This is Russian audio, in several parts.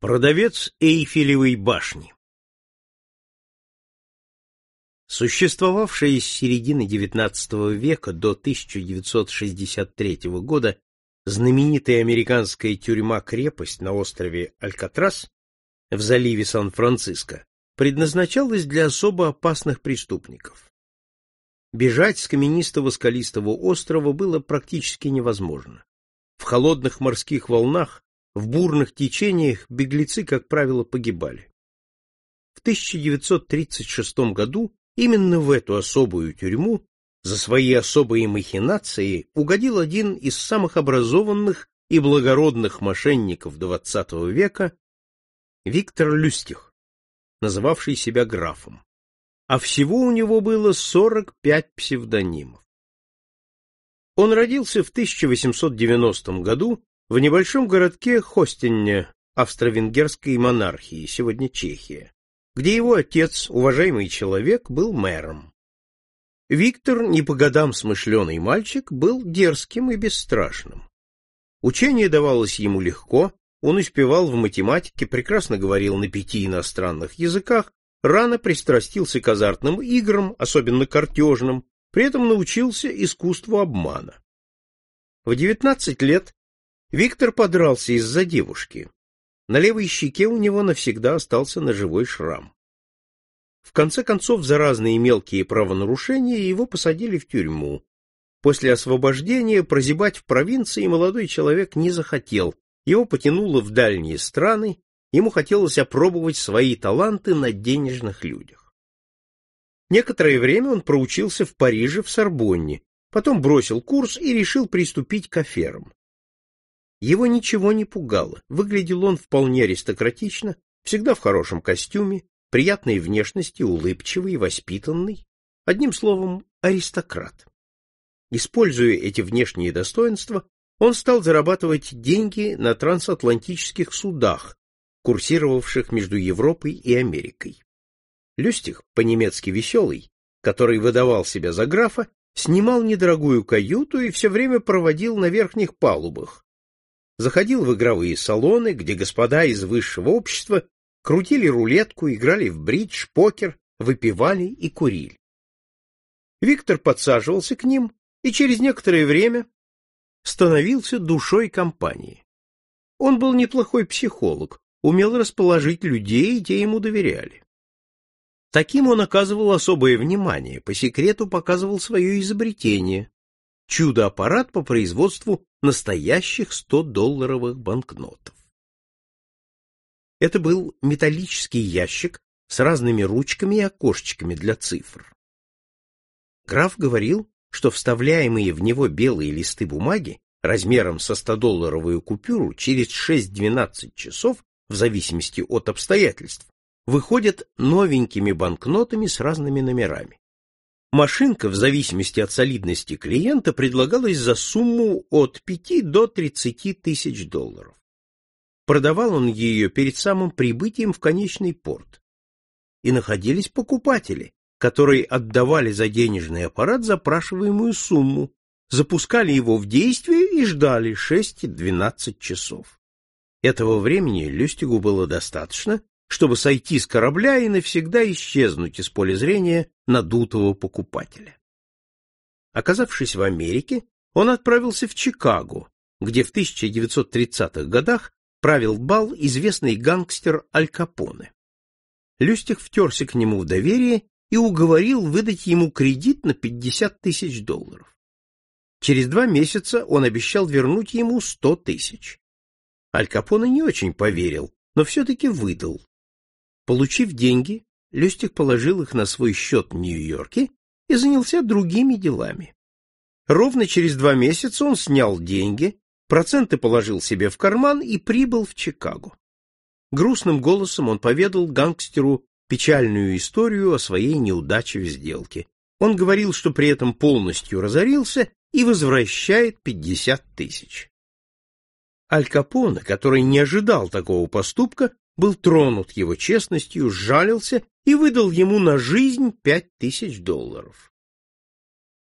Продавец Эйфелевой башни Существовавшая с середины XIX века до 1963 года знаменитая американская тюрьма-крепость на острове Алькатрас в заливе Сан-Франциско предназначалась для особо опасных преступников. Бежать с каменистого скалистого острова было практически невозможно. В холодных морских волнах в бурных течениях беглецы, как правило, погибали. В 1936 году именно в эту особую тюрьму за свои особые махинации угодил один из самых образованных и благородных мошенников XX века Виктор Люстих, называвший себя графом. А всего у него было 45 псевдонимов. Он родился в 1890 году в небольшом городке Хостенне австро-венгерской монархии, сегодня Чехия, где его отец, уважаемый человек, был мэром. Виктор, не по годам смышленый мальчик, был дерзким и бесстрашным. Учение давалось ему легко, он успевал в математике, прекрасно говорил на пяти иностранных языках, рано пристрастился к азартным играм, особенно картежным, при этом научился искусству обмана. В 19 лет Виктор подрался из-за девушки. На левой щеке у него навсегда остался ножевой шрам. В конце концов, за разные мелкие правонарушения его посадили в тюрьму. После освобождения прозябать в провинции молодой человек не захотел, его потянуло в дальние страны, ему хотелось опробовать свои таланты на денежных людях. Некоторое время он проучился в Париже в Сорбонне, потом бросил курс и решил приступить к аферам. Его ничего не пугало. Выглядел он вполне аристократично, всегда в хорошем костюме, приятной внешности, улыбчивый, воспитанный, одним словом, аристократ. Используя эти внешние достоинства, он стал зарабатывать деньги на трансатлантических судах, курсировавших между Европой и Америкой. Люстих, по-немецки веселый, который выдавал себя за графа, снимал недорогую каюту и все время проводил на верхних палубах, заходил в игровые салоны, где господа из высшего общества крутили рулетку, играли в бридж, покер, выпивали и курили. Виктор подсаживался к ним и через некоторое время становился душой компании. Он был неплохой психолог, умел расположить людей, и те ему доверяли. Таким он оказывал особое внимание, по секрету показывал свое изобретение — чудо-аппарат по производству настоящих 100-долларовых банкнотов. Это был металлический ящик с разными ручками и окошечками для цифр. Граф говорил, что вставляемые в него белые листы бумаги размером со 100-долларовую купюру через 6-12 часов, в зависимости от обстоятельств, выходят новенькими банкнотами с разными номерами. Машинка, в зависимости от солидности клиента, предлагалась за сумму от 5 до 30 тысяч долларов. Продавал он ее перед самым прибытием в конечный порт. И находились покупатели, которые отдавали за денежный аппарат запрашиваемую сумму, запускали его в действие и ждали 6-12 часов. Этого времени Люстигу было достаточно, чтобы сойти с корабля и навсегда исчезнуть из поля зрения надутого покупателя. Оказавшись в Америке, он отправился в Чикаго, где в 1930-х годах правил бал известный гангстер Аль Капоне. Люстих втерся к нему в доверие и уговорил выдать ему кредит на 50 тысяч долларов. Через два месяца он обещал вернуть ему 100 тысяч. Аль Капоне не очень поверил, но все-таки выдал. Получив деньги, Люстик положил их на свой счет в Нью-Йорке и занялся другими делами. Ровно через два месяца он снял деньги, проценты положил себе в карман и прибыл в Чикаго. Грустным голосом он поведал гангстеру печальную историю о своей неудаче в сделке. Он говорил, что при этом полностью разорился и возвращает пятьдесят тысяч. Аль Капоне, который не ожидал такого поступка, был тронут его честностью, сжалился и выдал ему на жизнь пять тысяч долларов.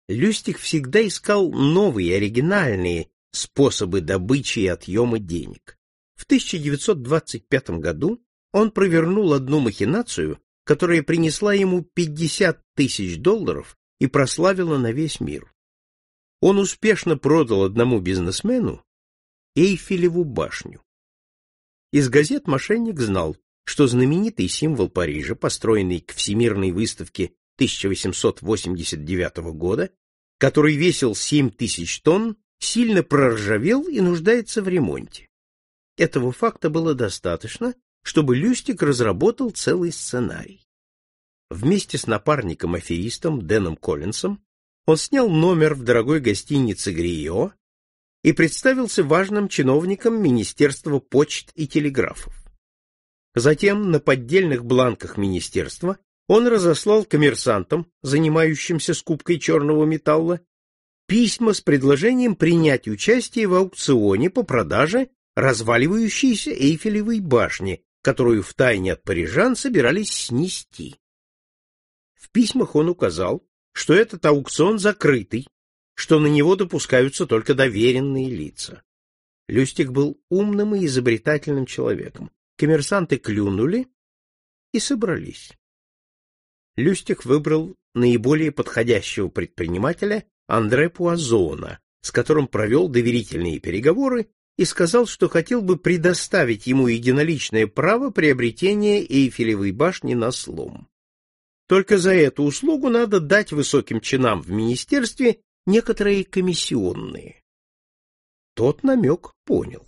Люстик всегда искал новые, оригинальные способы добычи и отъема денег. В 1925 году он провернул одну махинацию, которая принесла ему 50 тысяч долларов и прославила на весь мир. Он успешно продал одному бизнесмену Эйфелеву башню. Из газет мошенник знал, что знаменитый символ Парижа, построенный к Всемирной выставке 1889 года, который весил 7 тысяч тонн, сильно проржавел и нуждается в ремонте. Этого факта было достаточно, чтобы Люстик разработал целый сценарий. Вместе с напарником-аферистом Дэном Коллинсом он снял номер в дорогой гостинице Грио и представился важным чиновником Министерства почт и телеграфов. Затем на поддельных бланках министерства он разослал коммерсантам, занимающимся скупкой черного металла, письма с предложением принять участие в аукционе по продаже разваливающейся Эйфелевой башни, которую втайне от парижан собирались снести. В письмах он указал, что этот аукцион закрытый, что на него допускаются только доверенные лица. Люстик был умным и изобретательным человеком. Коммерсанты клюнули и собрались. Люстик выбрал наиболее подходящего предпринимателя Андре Пуазона, с которым провел доверительные переговоры и сказал, что хотел бы предоставить ему единоличное право приобретения Эйфелевой башни на слом. Только за эту услугу надо дать высоким чинам в министерстве некоторые комиссионные. Тот намек понял.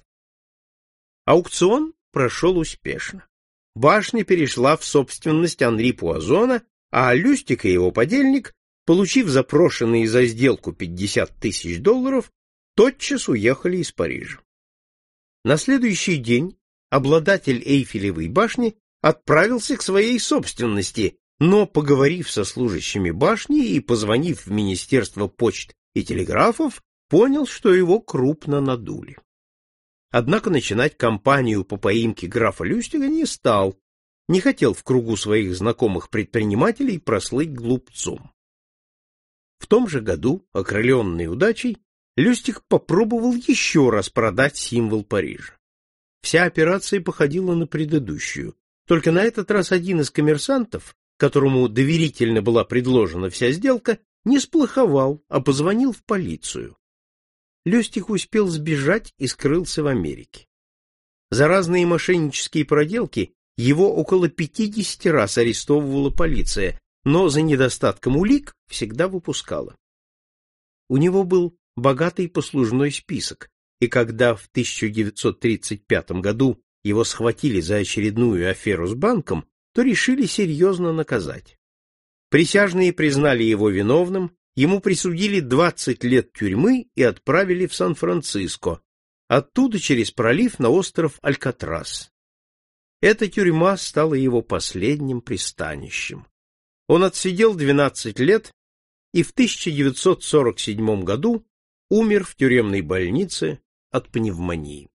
Аукцион прошел успешно. Башня перешла в собственность Анри Пуазона, а Люстик и его подельник, получив запрошенные за сделку 50 тысяч долларов, тотчас уехали из Парижа. На следующий день обладатель Эйфелевой башни отправился к своей собственности, но, поговорив со служащими башни и позвонив в Министерство почт и телеграфов, понял, что его крупно надули. Однако начинать кампанию по поимке графа Люстига не стал, не хотел в кругу своих знакомых предпринимателей прослыть глупцом. В том же году, окрыленный удачей, Люстик попробовал еще раз продать символ Парижа. Вся операция походила на предыдущую, только на этот раз один из коммерсантов которому доверительно была предложена вся сделка, не сплоховал, а позвонил в полицию. Лёстик успел сбежать и скрылся в Америке. За разные мошеннические проделки его около пятидесяти раз арестовывала полиция, но за недостатком улик всегда выпускала. У него был богатый послужной список, и когда в 1935 году его схватили за очередную аферу с банком, то решили серьезно наказать. Присяжные признали его виновным, ему присудили 20 лет тюрьмы и отправили в Сан-Франциско, оттуда через пролив на остров Алькатрас. Эта тюрьма стала его последним пристанищем. Он отсидел 12 лет и в 1947 году умер в тюремной больнице от пневмонии.